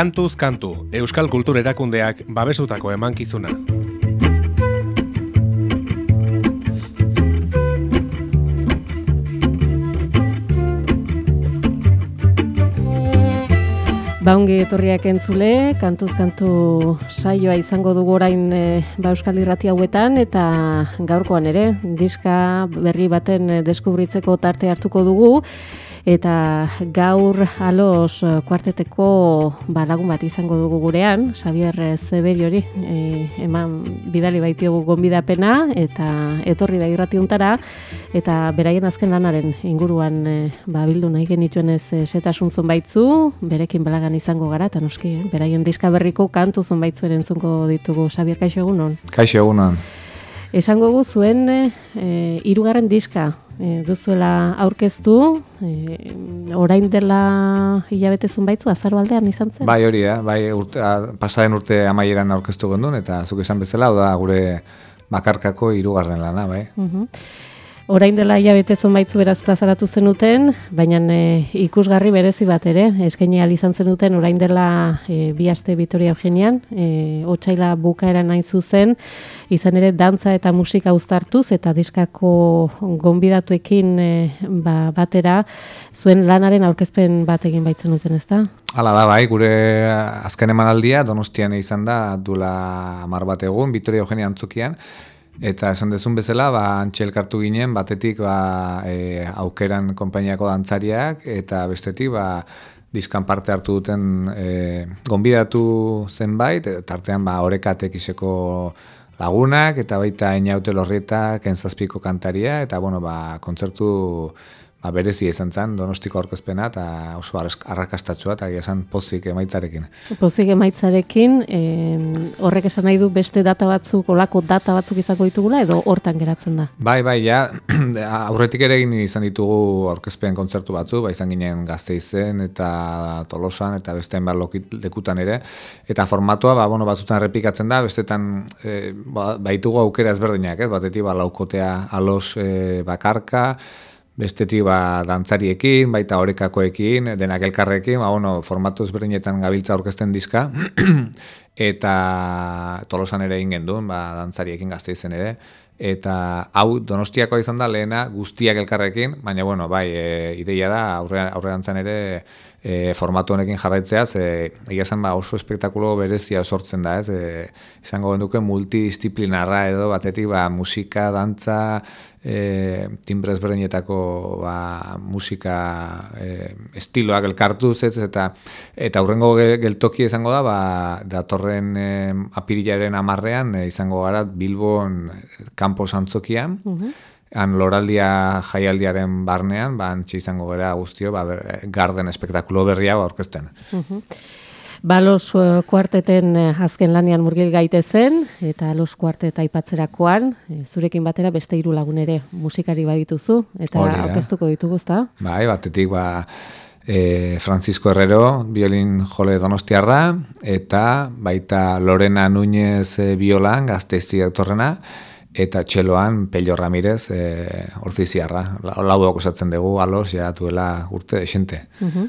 Kantuz kantu, Euskal Kultur Erakundeak babesutako emankizuna. Baungi etorriak entzule, kantuz kantu saioa izango dugu orain e, Euskal Irrati hauetan eta gaurkoan ere diska berri baten eh, deskubritzeko tarte hartuko dugu eta gaur alos eh, kuarteteko ba, lagun bat izango dugu gurean, Xavier Zeberi hori, e, eman bidali baitiogu gonbidapena eta etorri da irratiuntara, eta beraien azken lanaren inguruan e, ba, bildu nahi genituen ez e, setasun zonbaitzu, berekin belagan izango gara, eta noski, beraien diska berriko kantu zonbaitzu ere entzungo ditugu, Xavier, kaixo egunon? Kaixo egunon. Esango gu zuen e, irugarren diska, e, duzuela aurkeztu, e, orain dela hilabete zunbaitzu, azaro aldean izan zen? Bai hori da, bai urte, pasaren urte amaieran aurkeztu gondun, eta zuk esan bezala, da gure bakarkako irugarren lana, bai. Uh Orain dela hilabete zonbaitzu beraz plazaratu zenuten, baina e, ikusgarri berezi bat ere, eskaini izan zenuten orain dela e, bi aste Vitoria Eugenian, e, otsaila bukaeran nain zuzen, izan ere dantza eta musika uztartuz eta diskako gonbidatuekin e, ba, batera zuen lanaren aurkezpen bat egin baitzen duten, ezta? Hala da, bai, gure azken emanaldia Donostian izan da dula mar bat egun Vitoria Eugenia antzukian, Eta esan dezun bezala, ba, antxe elkartu ginen, batetik ba, e, aukeran konpainiako dantzariak, eta bestetik ba, diskan parte hartu duten e, gonbidatu zenbait, eta artean ba, orekatek iseko lagunak, eta baita eniaute lorrietak, enzazpiko kantaria, eta bueno, ba, kontzertu ba, berezi izan zen, donostiko aurkezpena eta oso arrakastatua eta esan pozik emaitzarekin. Pozik emaitzarekin, horrek esan nahi du beste data batzuk, olako data batzuk izango ditugula edo hortan geratzen da? Bai, bai, ja, aurretik ere egin izan ditugu aurkezpen kontzertu batzu, bai izan ginen gazte izen eta tolosan eta beste enbar lekutan ere, eta formatua, ba, bueno, batzutan repikatzen da, bestetan e, ba, baitugu aukera ezberdinak, ez? batetik ba, laukotea alos e, bakarka, bestetik ba, dantzariekin, baita horekakoekin, denak elkarrekin, ba, bueno, formatu ezberdinetan gabiltza orkesten dizka, eta tolosan ere ingen duen, ba, dantzariekin gazte izen ere, eta hau donostiako izan da lehena guztiak elkarrekin, baina bueno, bai, e, ideia da aurre, aurre ere e, formatu honekin jarraitzea, ze egia ba, oso espektakulo berezia sortzen da, ez? E, izango genduke multidisciplinarra edo batetik ba, musika, dantza, e, timbre ezberdinetako ba, musika e, estiloak elkartu ez, eta eta aurrengo geltoki izango da ba, datorren e, apirilaren amarrean e, izango gara Bilbon kanpo santzokian mhm. Han loraldia jaialdiaren barnean, ba, izango gara guztio, ba, garden espektakulo berria ba, orkesten. Mhm. Balos uh, kuarteten uh, azken lanian murgil gaite zen, eta los kuartet aipatzerakoan, e, zurekin batera beste hiru lagun ere musikari badituzu, eta aurkeztuko ditugu, ezta? Bai, batetik, ba, e, Francisco Herrero, biolin jole donostiarra, eta baita Lorena Núñez e, biolan, gazteizti autorrena, eta txeloan Pello Ramirez e, orziziarra. Lau osatzen dugu, alos, ja, duela urte esente. Uh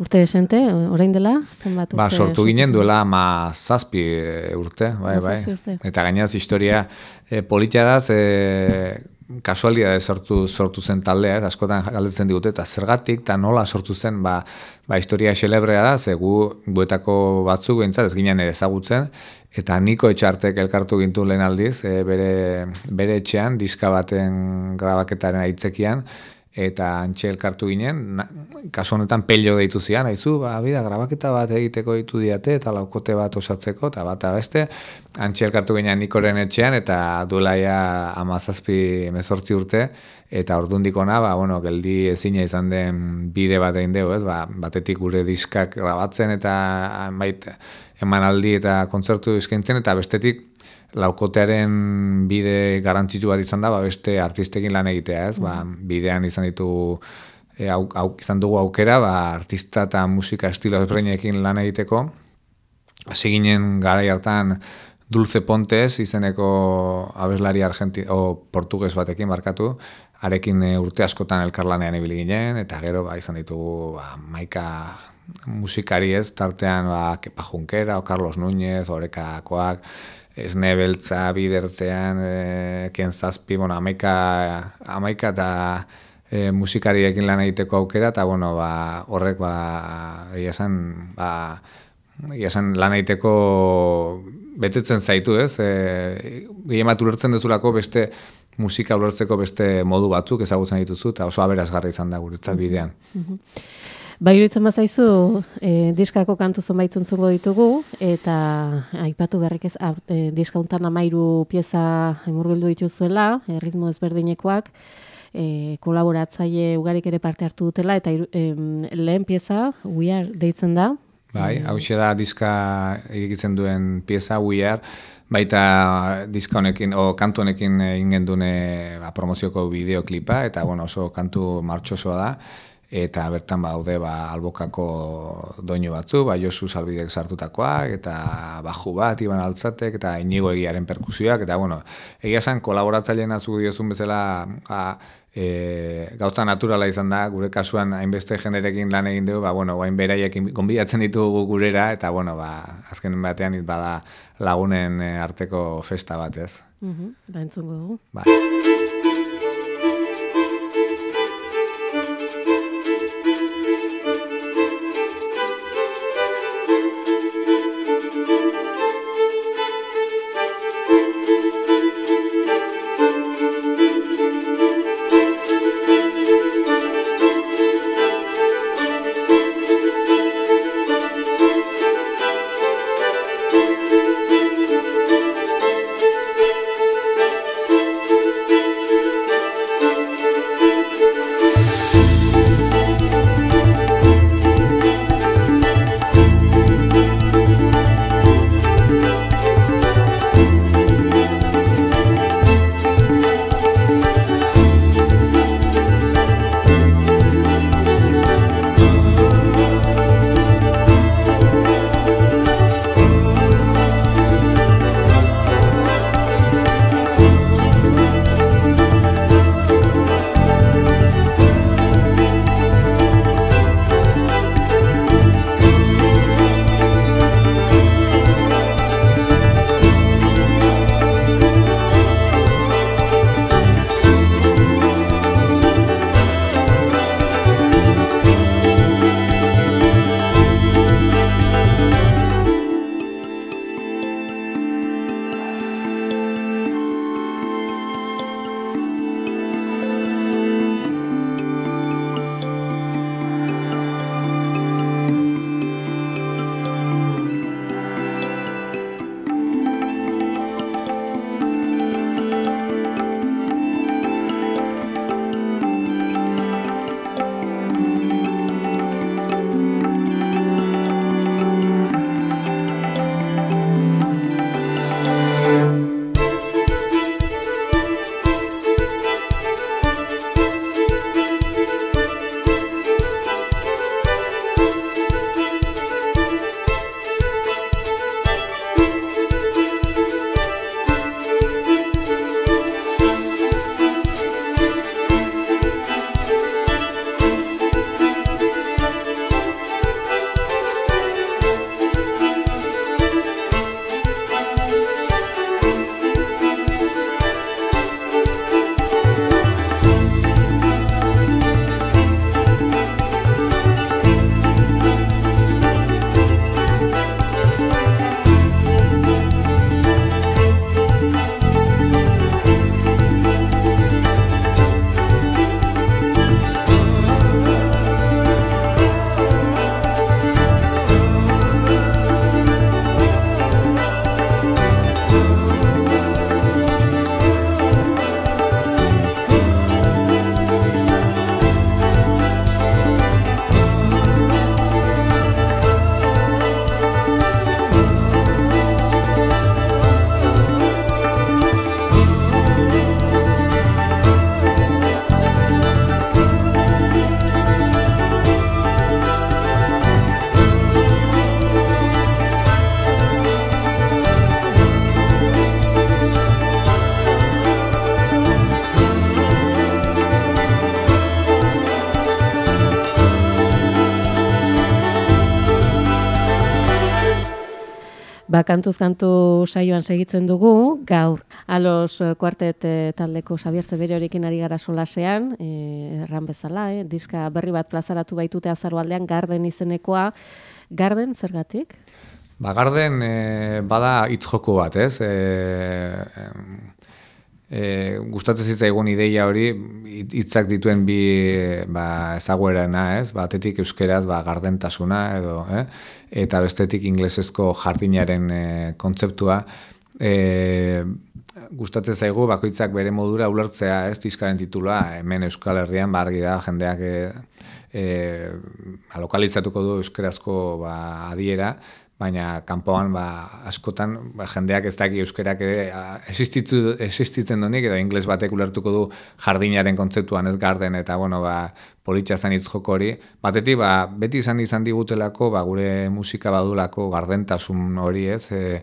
Urte esente, orain dela? Zenbat ba, sortu ginen duela ma zazpi e, urte, bai, bai. Eta gainaz historia e, politia da, ze kasualia sortu, sortu zen taldea, ez, askotan galdetzen digute, eta zergatik, eta nola sortu zen, ba, ba historia xelebrea da, ze gu, guetako batzuk, bintzat, ez ginen ere ezagutzen, eta niko etxartek elkartu gintu lehen aldiz, e, bere, bere etxean, diska baten grabaketaren aitzekian, eta antxe elkartu ginen, na, kasu honetan pello deitu zian, haizu, ba, bida, grabaketa bat egiteko ditu diate, eta laukote bat osatzeko, eta bat abeste, antxe elkartu ginen nikoren etxean, eta duelaia amazazpi emezortzi urte, eta ordundikona, ba, bueno, geldi ezina izan den bide bat egin dugu, ez, ba, batetik gure diskak grabatzen, eta bait, emanaldi eta kontzertu eskaintzen eta bestetik laukotearen bide garantzitu bat izan da, ba, beste artistekin lan egitea, ez? Ba, bidean izan ditu e, au, au, izan dugu aukera, ba, artista eta musika estilo ezberdinekin lan egiteko. Hasi ginen garai hartan Dulce Pontes izeneko abeslari argenti o portugues batekin markatu, arekin e, urte askotan elkarlanean ibili ginen eta gero ba izan ditugu ba, maika musikari ez, tartean ba, Kepa Junkera, o Carlos Núñez, Orekakoak, Esne Beltza, Bidertzean, e, Ken Zazpi, bueno, amaika, amaika eta e, musikariekin lan egiteko aukera, eta bueno, ba, horrek, ba, egia esan, ba, egia esan lan egiteko betetzen zaitu, ez? E, Gehien bat ulertzen dezulako beste musika ulertzeko beste modu batzuk ezagutzen dituzu, eta oso aberazgarri izan da guretzat bidean. Bai, iruditzen bazaizu, e, diskako kantu zonbait zuntzungo ditugu, eta aipatu berrik ez, e, diska untan amairu pieza emurgildu dituzuela, e, ritmo ezberdinekoak, e, kolaboratzaile ugarik ere parte hartu dutela, eta e, lehen pieza, We Are, deitzen da. Bai, hau da diska egitzen duen pieza, We Are, baita diska honekin, o kantu honekin egin gendune ba, promozioko bideoklipa, eta bueno, oso kantu martxosoa da, eta bertan baude ba albokako doinu batzu, ba Josu Salbidek sartutakoak eta baju bat Iban Altzatek eta Inigo Egiaren perkusioak eta bueno, egia san kolaboratzaileen azu diozun bezala a, e, gauza naturala izan da, gure kasuan hainbeste generekin lan egin dugu, ba, bueno, guain beraiekin gonbidatzen ditugu gurera, eta, bueno, ba, azken batean bada lagunen e, arteko festa batez. Uh -huh, ba, entzungo dugu. Ba. Kantuz kantu saioan segitzen dugu, gaur, alos kuartet eh, taldeko Xabier Zebere horikin ari gara solasean, eh, erran bezala, eh, diska berri bat plazaratu baitute azaro aldean, garden izenekoa, garden, zergatik? Ba, garden eh, bada hitz joko bat, ez? E, e, gustatzen zitza egun ideia hori, hitzak dituen bi ba, ezaguerena, ez? Batetik euskeraz, ba, gardentasuna, edo, eh? eta bestetik inglesezko jardinaren e, kontzeptua e, gustatzen zaigu bakoitzak bere modura ulertzea ez diskaren titula hemen Euskal Herrian bargi da jendeak e, e, lokalizatuko du euskerazko ba, adiera baina kanpoan ba, askotan ba, jendeak ez daki euskerak ere existitzen donik edo ingles batek ulertuko du jardinaren kontzeptuan ez garden eta bueno ba politxa zan joko hori. Batetik ba, beti izan izan digutelako ba, gure musika badulako gardentasun hori ez e,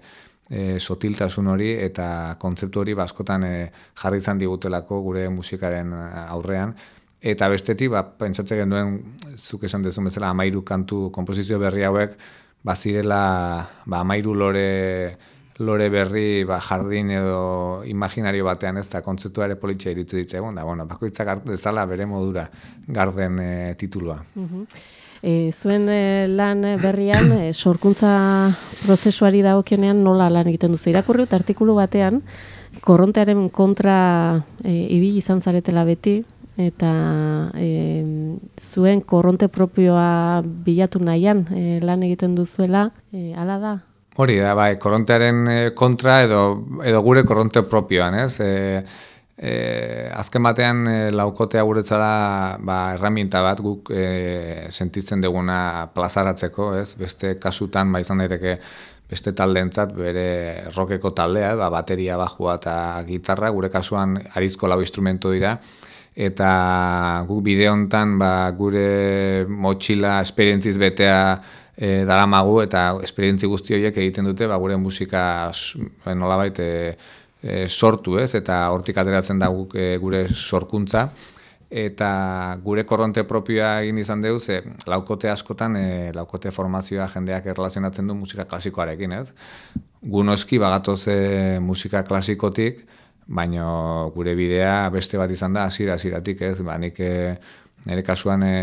e, sotiltasun hori eta kontzeptu hori ba, e, jarri izan digutelako gure musikaren aurrean. Eta bestetik ba, pentsatzen genuen zuk esan dezun bezala amairu kantu kompozizio berri hauek bazirela ba mairu lore lore berri ba jardin edo imaginario batean ez da kontzeptua ere politxe iritzu ditzegun da bueno bakoitzak hartu dezala bere modura garden e, titulua. E, zuen e, lan berrian e, sorkuntza prozesuari dagokionean nola lan egiten duzu? Irakurri artikulu batean korrontearen kontra e, ibili izan zaretela beti eta e, zuen korronte propioa bilatu nahian e, lan egiten duzuela, e, ala da? Hori da, bai, korrontearen e, kontra edo, edo gure korronte propioan, ez? E, e, azken batean e, laukotea guretza da ba, erraminta bat guk e, sentitzen duguna plazaratzeko, ez? Beste kasutan, ba, izan daiteke, beste taldeentzat bere rokeko taldea, ba, bateria, bajua eta gitarra, gure kasuan arizko lau instrumento dira, eta guk bideo hontan ba, gure motxila esperientziz betea e, daramagu eta esperientzi guzti horiek egiten dute ba, gure musika nolabait e, e, sortu ez? Eta hortik ateratzen da guk e, gure sorkuntza. Eta gure korronte propioa egin izan dugu ze laukote askotan e, laukote formazioa jendeak erlazionatzen du musika klasikoarekin ez? Gu noski bagatoz e, musika klasikotik baina gure bidea beste bat izan da hasiera hasieratik ez ba nik eh, nire kasuan e,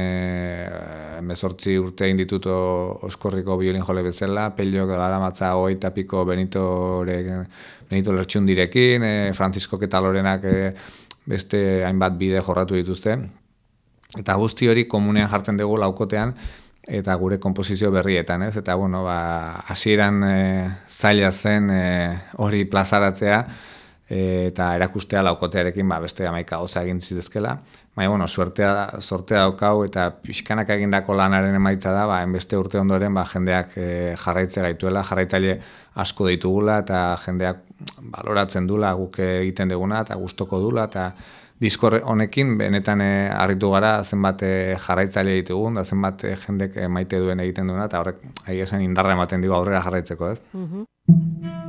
mezortzi urte egin ditut oskorriko biolin jole bezala, pelio gara matza hoi tapiko Benito, Benito Lertxundirekin, e, Francisco Ketalorenak e, beste hainbat bide jorratu dituzte. Eta guzti hori komunean jartzen dugu laukotean, eta gure konposizio berrietan, ez? Eta, bueno, ba, hasieran e, zaila zen hori plazaratzea, eta erakustea laukotearekin ba, beste amaika goza egin zidezkela. Baina, bueno, suertea, sortea daukau eta pixkanak egindako lanaren emaitza da, ba, enbeste urte ondoren ba, jendeak e, jarraitze gaituela, jarraitzaile asko ditugula eta jendeak baloratzen dula guk egiten duguna eta gustoko dula eta diskor honekin benetan e, harritu gara zenbat e, jarraitzaile ditugun da zenbat e, jendek e, maite duen egiten duguna eta horrek ahi esan indarra ematen digu aurrera jarraitzeko ez. Mm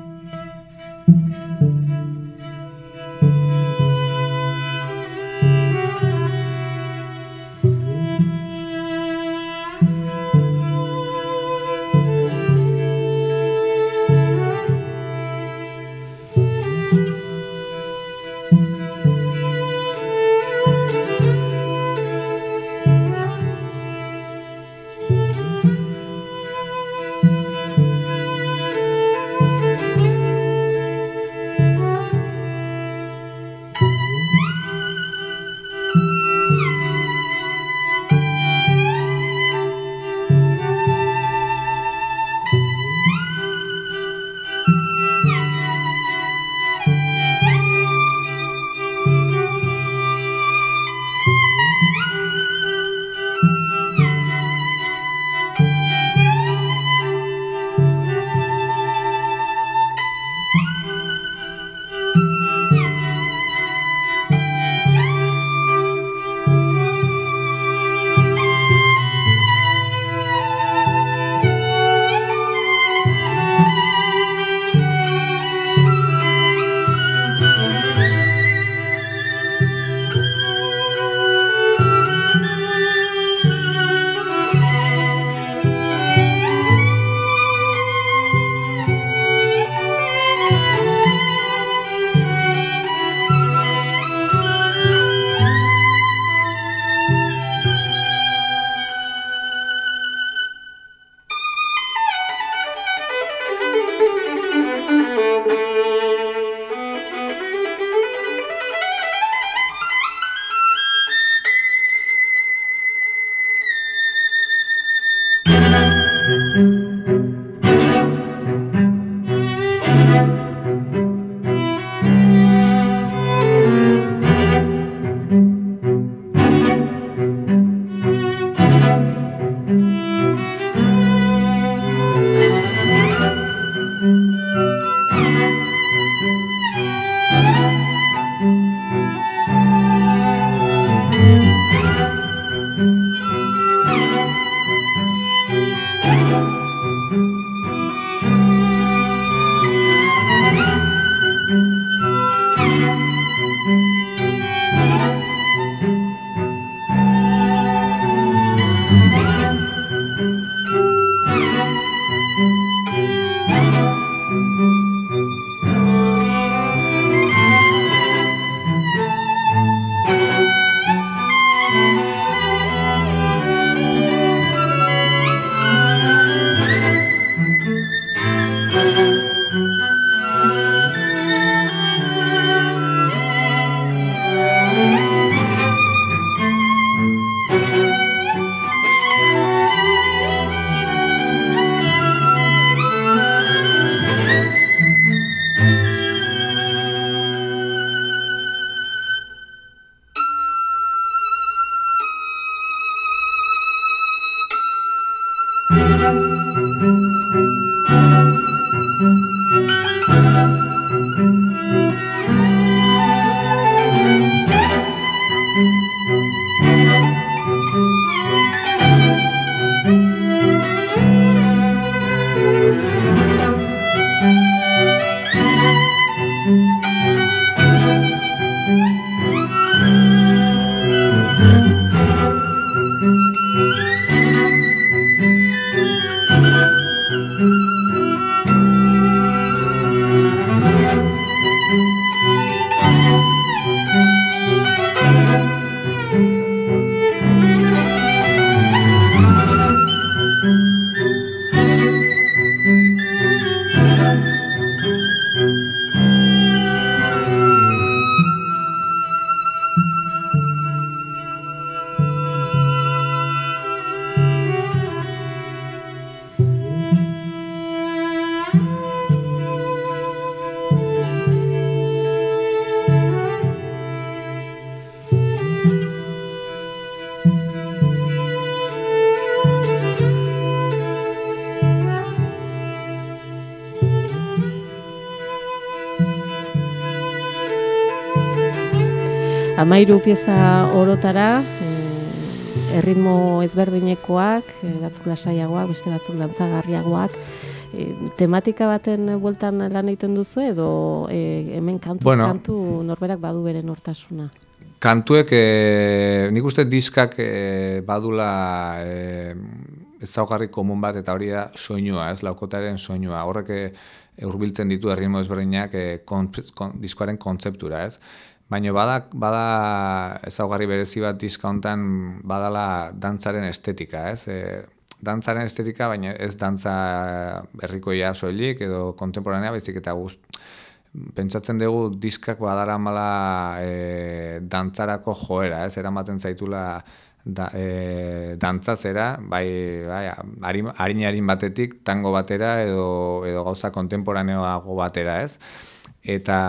Amairu pieza orotara, e, erritmo ezberdinekoak, e, batzuk lasaiagoak, beste batzuk dantzagarriagoak, e, tematika baten bueltan lan egiten duzu edo e, hemen kantu, bueno, kantu norberak badu beren hortasuna? Kantuek, e, nik uste diskak e, badula e, ez zaugarri komun bat eta hori da soinua, ez laukotaren soinua. Horrek hurbiltzen ditu erritmo ezberdinak e, kon, kon, diskoaren kontzeptura, ez? Baina bada, bada ezaugarri berezi bat diska hontan badala dantzaren estetika, ez? E, dantzaren estetika, baina ez dantza herrikoia soilik edo kontemporanea, baizik eta gust, pentsatzen dugu diskak badara mala e, dantzarako joera, ez? Eramaten zaitula da, e, dantzazera, bai, bai harin harin batetik, tango batera edo, edo gauza kontemporaneoago batera, ez? Eta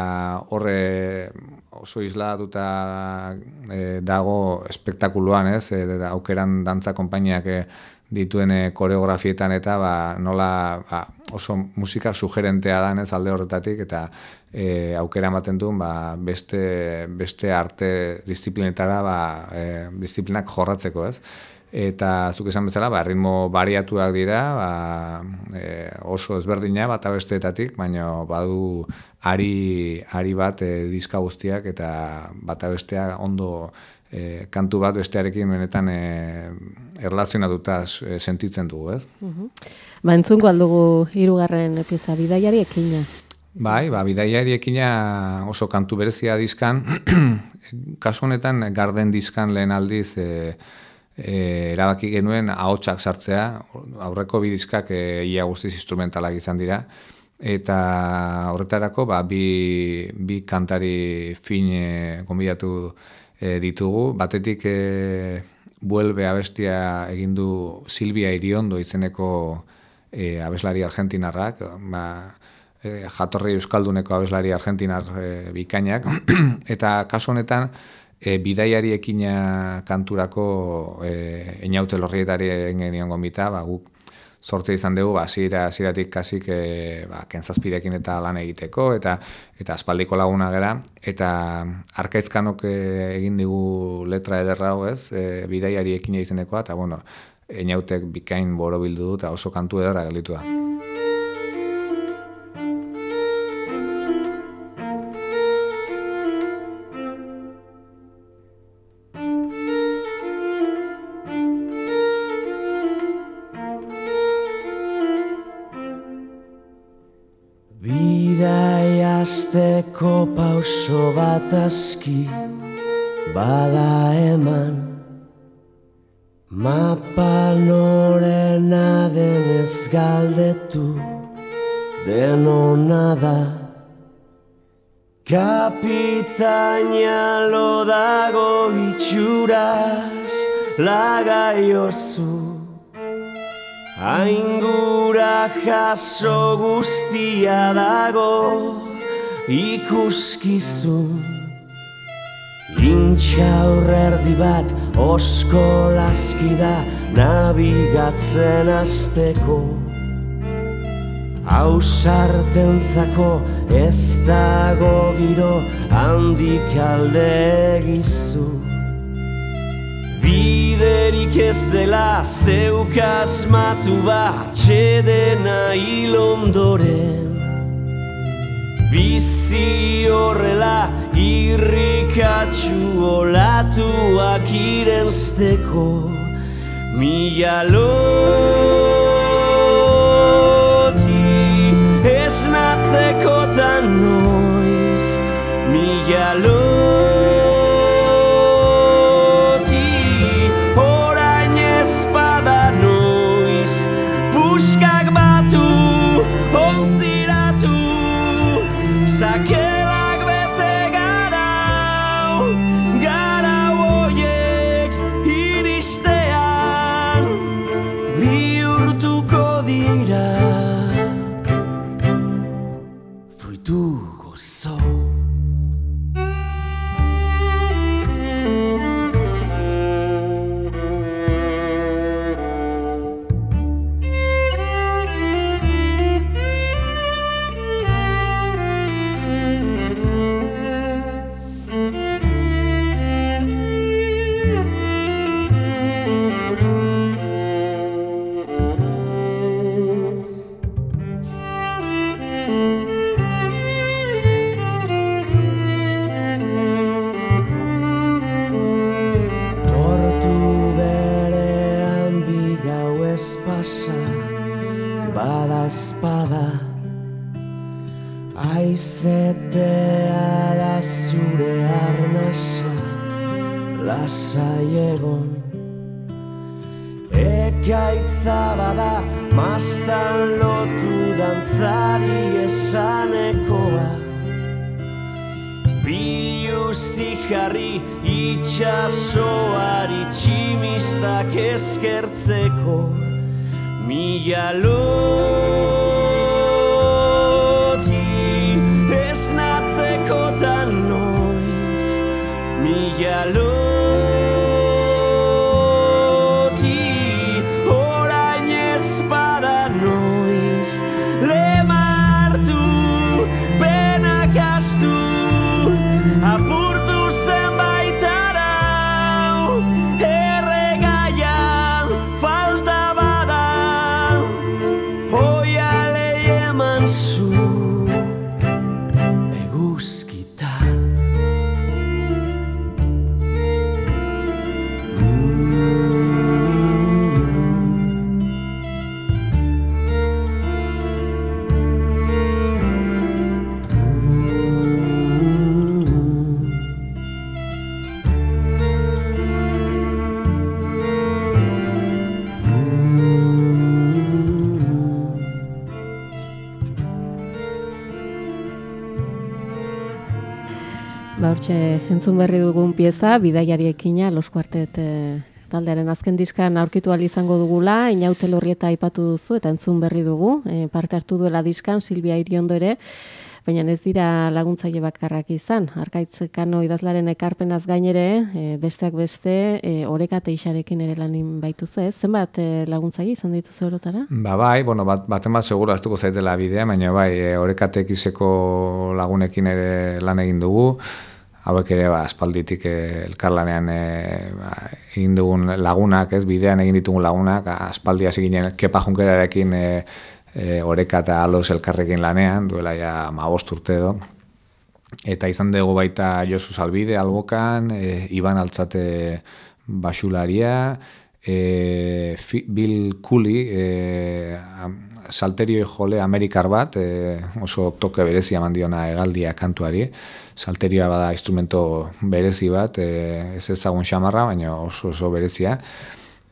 horre oso isladatuta e, dago espektakuluan, ez? E, aukeran dantza konpainiak e, dituen eh, koreografietan eta ba, nola ba, oso musika sugerentea da ez alde horretatik eta e, aukera ematen duen ba, beste, beste arte disiplinetara ba, e, disiplinak jorratzeko ez. Eta zuk esan bezala, ba, ritmo bariatuak dira, ba, e, oso ezberdina bat abesteetatik, baina badu ari, ari bat e, diska guztiak eta bat abestea ondo e, kantu bat bestearekin benetan e, erlazionatuta e, sentitzen dugu, ez? Uh -huh. Ba, entzungo aldugu irugarren pieza, bidaiari ekina. Bai, ba, bidaiari ekina oso kantu berezia dizkan, kasu honetan garden dizkan lehen aldiz e, e, erabaki genuen ahotsak sartzea, aurreko bidizkak e, ia guztiz instrumentalak izan dira, eta horretarako ba, bi, bi kantari fin e, gombidatu e, ditugu. Batetik e, buelbe abestia egin du Silvia Iriondo izeneko e, abeslari argentinarrak, ba, e, jatorri euskalduneko abeslari argentinar e, bikainak, eta kasu honetan e, bidaiari ekina kanturako e, eniaute lorrietari egin gomita, ba, guk sortze izan dugu ba hasiera hasieratik kasik e, ba kentzazpirekin eta lan egiteko eta eta aspaldiko laguna gera eta arkaitzkanok eh, egin digu letra ederra hau ez e, bidaiari ekina izenekoa eta bueno Einautek bikain borobildu du eta oso kantu ederra gelditu da. Aski bada eman. Mapa norena denez galdetu denona da. Kapitaina lo dago itxuraz lagaiozu Aingura jaso guztia dago ikuskizun Intxa horrerdi bat osko laski da nabigatzen azteko Hausartentzako ez dago giro handik alde egizu Biderik ez dela zeukasmatu bat txedena ilondoren Bizi horrela irrikatxu olatuak irenzteko Mila loti. Esnatzeko tan noiz Mila loti dantzari esanekoa. Biluzi jarri itxasoari tximistak eskertzeko Mila loti hortxe, entzun berri dugun pieza, bidaiariekina, Los Quartet e, taldearen azken diskan aurkitu izango dugula, inaute lorrieta aipatu duzu, eta entzun berri dugu, e, parte hartu duela diskan, Silvia Iriondo ere, baina ez dira laguntzaile bakarrak izan. Arkaitz kano idazlaren ekarpenaz gainere, e, besteak beste, e, oreka teixarekin ere lanin baituzu ez? Zenbat e, laguntzaile izan dituzu orotara? Ba bai, bueno, bat, bat seguro astuko zaitela bidea, baina bai, e, orekatek izeko lagunekin ere lan egin dugu, hauek ere ba, aspalditik e, elkarlanean e, ba, egin dugun lagunak, ez bidean egin ditugun lagunak, aspaldi hasi ginen kepa junkerarekin e, e, oreka eta aldoz elkarrekin lanean, duela ja ma bost urte edo. Eta izan dugu baita Josu Salbide albokan, e, Iban Altzate basularia, e, Fi- Bill Cooley, e, am- salterio jole amerikar bat, e, oso toke berezi eman diona egaldia kantuari. Salterioa bada instrumento berezi bat, e, ez ezagun xamarra, baina oso oso berezia.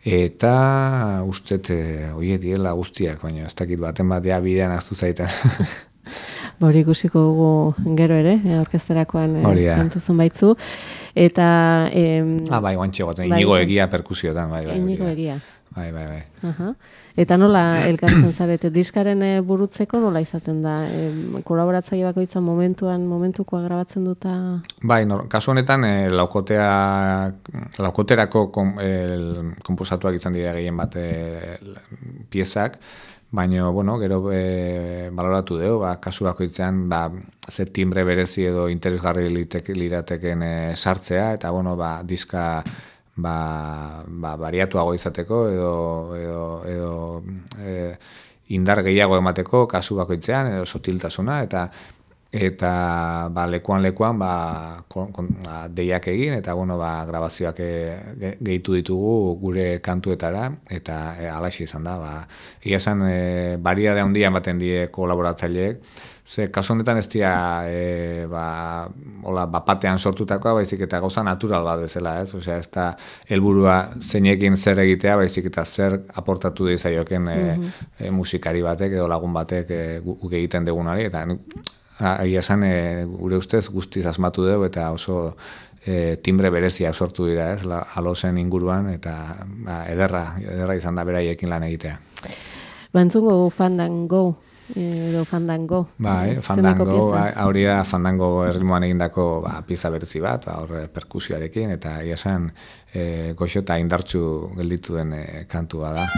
Eta ustet, e, oie diela guztiak, baina ez dakit baten batea bidean aztu zaiten. Ba, Hori ikusiko dugu gero ere, e, orkesterakoan e, da. kantuzun baitzu. Eta... em, ah, bai, guantxe goten, Bai, inigo egia perkusiotan, bai, bai. Inigo egia. Bai, bai, bai. Aha. Eta nola elkartzen zarete? Diskaren e, burutzeko nola izaten da? E, kolaboratzaile bakoitza momentuan, momentukoa grabatzen duta... Bai, nor, kasu honetan e, laukotea, laukoterako kom, el, komposatuak izan dira gehien bat e, piezak, baina, bueno, gero e, baloratu dugu, ba, kasu bakoitzean, ba, ze timbre berezi edo interesgarri litek, lirateken e, sartzea, eta, bueno, ba, diska ba, ba, bariatuago izateko edo, edo, edo e, indar gehiago emateko kasu bakoitzean edo sotiltasuna eta eta ba, lekuan lekuan ba, kon, kon, ba, deiak egin eta bueno, ba, grabazioak e, ge- gehitu ditugu gure kantuetara eta e, alaxe izan da ba, egia esan e, handia ematen die kolaboratzaileek Ze, kasu honetan ez dira, e, ba, hola, bapatean sortutakoa, baizik eta gauza natural bat bezala, ez? Osea, ez da helburua zeinekin zer egitea, baizik eta zer aportatu dizaioken e, e, musikari batek edo lagun batek e, gu- guk egiten dugunari, eta egia esan, e, gure ustez guztiz asmatu dugu, eta oso e, timbre berezia sortu dira, ez? La, alozen inguruan, eta ba, ederra, ederra izan da beraiekin lan egitea. Ba, entzungo fandango, edo fandango. Bai, Eh, fandango, bai, hori da fandango erritmoan egindako ba, pieza berezi bat, ba, hor perkusioarekin, eta ia esan e, goxo eta indartsu gelditu den e, kantua da.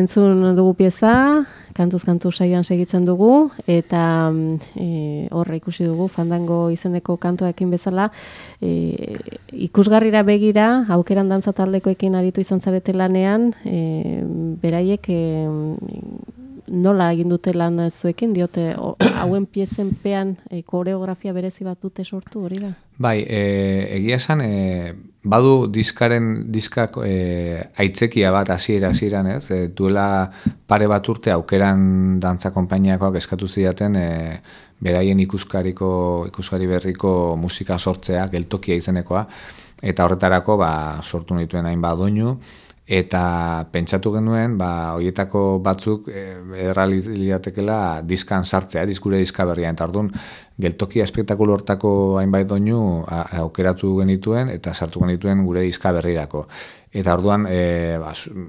Entzun dugu pieza, kantuz kantu saioan segitzen dugu, eta e, horre ikusi dugu, fandango izeneko kantuekin bezala, e, ikusgarrira begira, aukeran dantza taldekoekin aritu izan zarete lanean, e, beraiek e, nola egin dute lan zuekin, diote, hauen piezen pean e, koreografia berezi bat dute sortu, hori da? Bai, e, egia esan, e, badu diskaren diskak e, aitzekia bat hasiera hasieran ez, e, duela pare bat urte aukeran dantza konpainiakoak eskatu zidaten e, beraien ikuskariko, ikuskari berriko musika sortzea, geltokia izenekoa, eta horretarako ba, sortu nituen hain badoinu, eta pentsatu genuen, ba, hoietako batzuk e, errealizatekela diskan sartzea, diskure diska berria, eta orduan, geltokia espektakulo hortako hainbait doinu aukeratu genituen eta sartu genituen gure diska berrirako. Eta orduan e,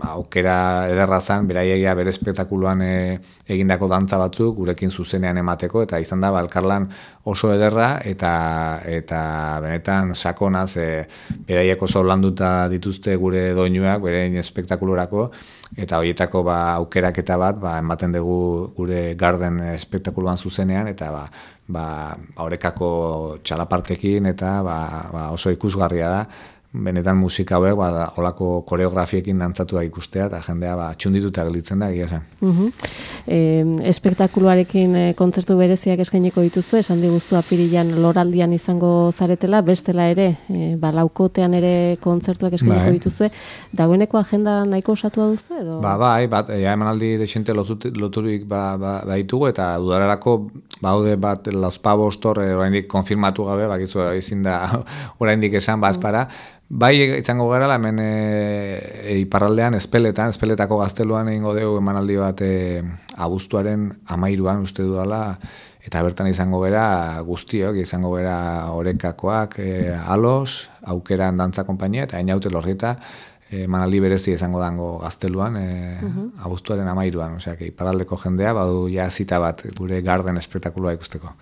aukera ederra zan, beraiaia bere espektakuluan e, egindako dantza batzuk gurekin zuzenean emateko eta izan da balkarlan oso ederra eta eta benetan sakonaz e, beraiek oso landuta dituzte gure doinuak berein espektakulorako eta horietako ba, aukeraketa bat ba, ematen dugu gure garden espektakuluan zuzenean eta ba, ba, aurekako txalapartekin eta ba, ba oso ikusgarria da benetan musika hauek ba holako koreografiekin dantzatu da ikustea eta jendea ba txundituta gelditzen da egia zen. Mhm. espektakuluarekin e, kontzertu bereziak eskaineko dituzu, esan diguzu apirilan loraldian izango zaretela, bestela ere, e, ba laukotean ere kontzertuak eskaineko bai. dituzue. Dagoeneko agenda nahiko osatua duzu edo? Ba bai, bat ja emanaldi de xente loturik ba ba baitugu eta udararako baude bat Los Pavos Torre oraindik konfirmatu gabe, bakizu ezin da oraindik esan bazpara. Mm. Bai, izango gara, hemen e, iparraldean, espeletan, espeletako gazteluan egingo dugu emanaldi bat e, abuztuaren amairuan uste dudala, eta bertan izango gara guztiok, izango gara orekakoak, e, alos, aukeran dantza kompainia, eta einaute lorrieta, e, manaldi berezi izango dango gazteluan, e, abuztuaren amairuan, osea, iparraldeko jendea, badu ja zita bat gure garden espektakuloa ikusteko.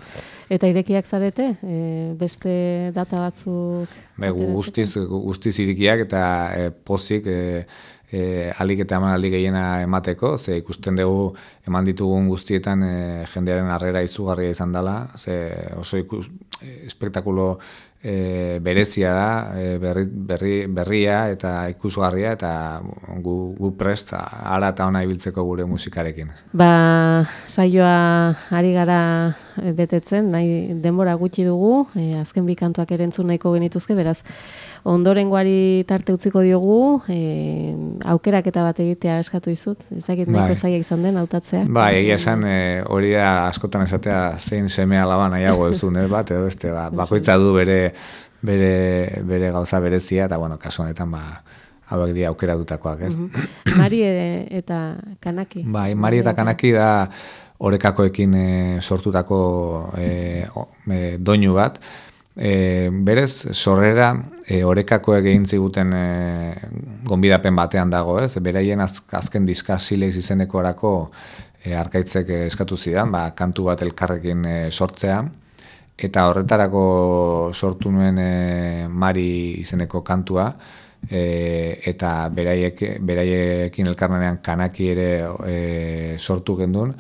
Eta irekiak zarete, e, beste data batzuk? Be, guztiz, guztiz irikiak eta e, pozik e, e, alik eta eman aldi gehiena emateko, ze ikusten dugu eman ditugun guztietan e, jendearen harrera izugarria izan dela, ze oso ikus, e, espektakulo e, berezia da, e, berri, berri, berria eta ikusgarria eta gu, gu prest ara eta ona ibiltzeko gure musikarekin. Ba, saioa ari gara betetzen, nahi denbora gutxi dugu, e, azken bi kantuak erentzun nahiko genituzke, beraz, ondorengoari tarte utziko diogu, e, aukerak eta bat egitea eskatu izut, ezakit nahiko bai. zaila izan den, hautatzea. Ba, egia esan, e, hori da askotan esatea zein semea laban nahiago ez du, bat, edo beste, ba, bakoitza du bere, bere, bere gauza berezia, eta bueno, kasu honetan, ba, hauek dira aukera dutakoak, ez? Mari eta Kanaki. Bai, Mari eta Kanaki da orekakoekin e, sortutako e, doinu bat, E, berez, sorrera e, orekako egin ziguten e, gonbidapen batean dago, ez? Beraien az, azken diska silex izeneko orako e, arkaitzek eskatu zidan, ba, kantu bat elkarrekin e, sortzea, eta horretarako sortu nuen e, Mari izeneko kantua, e, eta beraiek, beraiekin elkarrenean kanaki ere e, sortu gendun,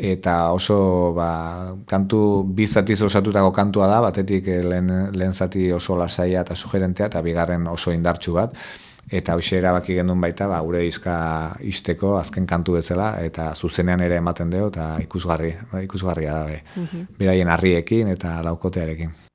eta oso ba, kantu bizatiz osatutako kantua da, batetik eh, lehen, lehen zati oso lasaia eta sugerentea, eta bigarren oso indartsu bat, eta hoxe erabaki gendun baita, ba, gure izka isteko azken kantu bezala, eta zuzenean ere ematen deo, eta ikusgarri, ba, ikusgarria da, be. Mm beraien harriekin eta laukotearekin.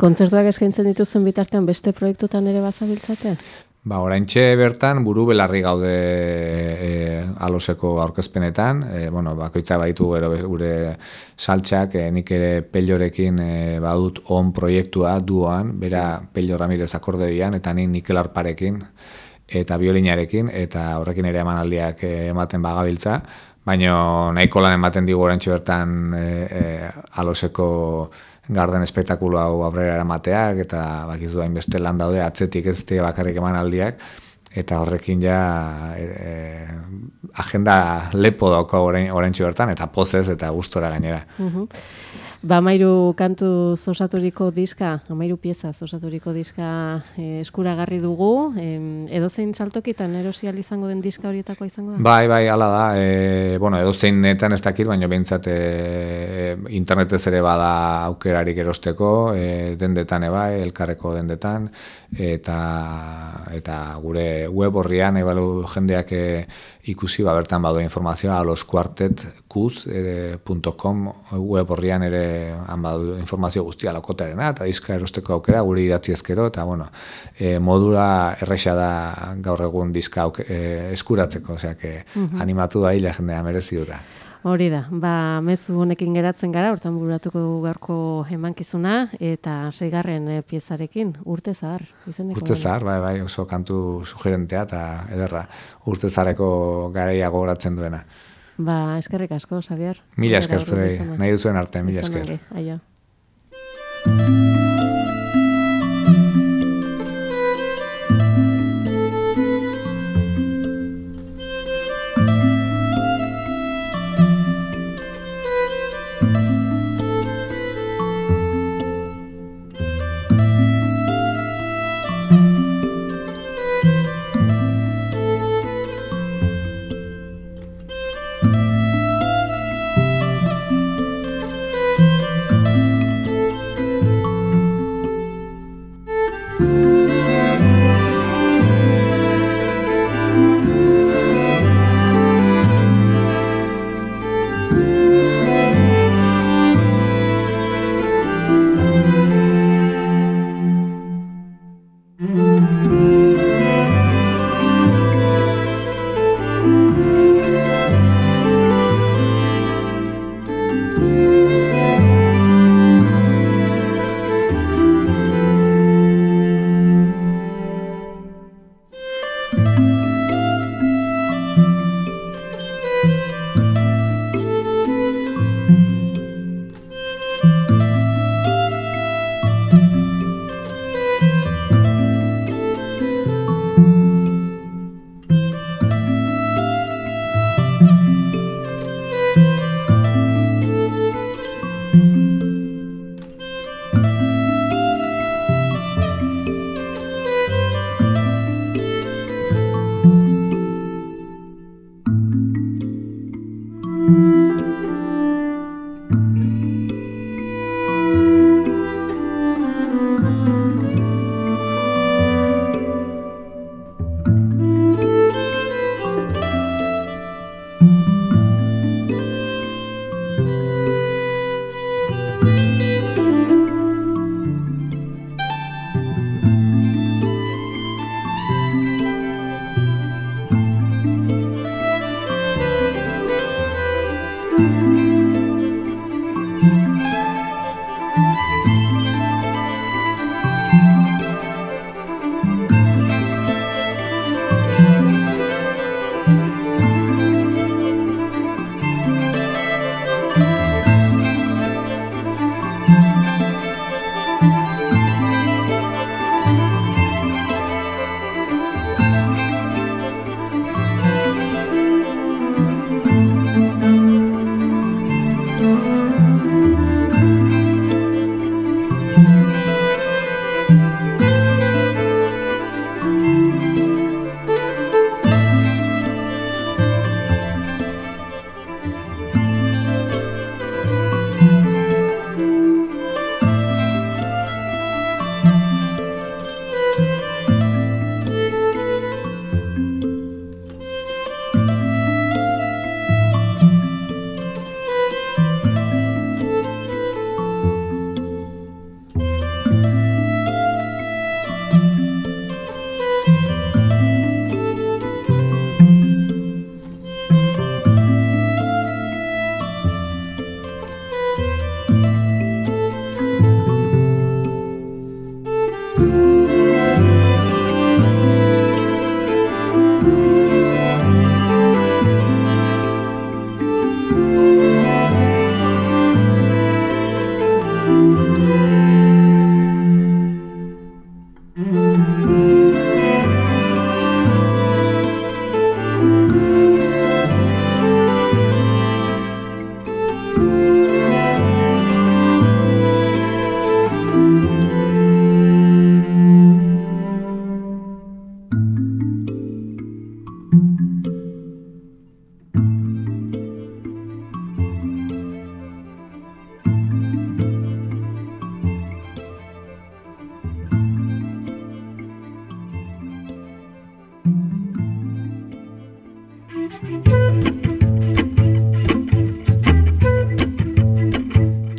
Kontzertuak eskaintzen dituzen bitartean beste proiektutan ere bazabiltzate? Ba, oraintxe bertan buru belarri gaude e, aloseko aurkezpenetan, e, bueno, bakoitza baitu gero gure saltxak, e, nik ere pellorekin e, badut on proiektua duoan, bera pello Ramirez akordeoian, eta nik Nikel Arparekin, eta biolinarekin, eta horrekin ere emanaldiak e, ematen bagabiltza, baina nahiko lan ematen digu oraintxe bertan e, e, aloseko garden espektakulo hau aurrera eramateak eta bakizu hainbeste lan daude atzetik ez die bakarrik eman aldiak eta horrekin ja e, e agenda lepo dauko orain oraintxe bertan eta pozez eta gustora gainera. Uh Ba, amairu kantu zosaturiko diska, amairu pieza zosaturiko diska e, eskuragarri dugu, e, edo zein saltokitan erosial izango den diska horietako izango da? Bai, bai, ala da, e, bueno, edo zein netan ez dakit, baina behintzat e, internetez ere bada aukerarik erosteko, e, dendetan ebai, elkarreko dendetan, eta, eta gure web horrian, ebalu jendeak e, ikusi ba bertan badu informazioa aloskuartetkuz.com eh, web horrian ere han badu informazio guztia lokotarena eta diska erosteko aukera guri idatzi ezkero eta bueno e, modura erresa da gaur egun diska e, eskuratzeko osea que animatu da ila jendea merezi dura Hori da, ba, mezu honekin geratzen gara, hortan buratuko garko emankizuna, eta seigarren eh, piezarekin, urte zahar. Urte zahar, bai, bai, oso kantu sugerentea eta ederra, urte zahareko gareia gogoratzen duena. Ba, eskerrik asko, Xavier. Mila esker, nahi duzuen arte, mila esker. Aio.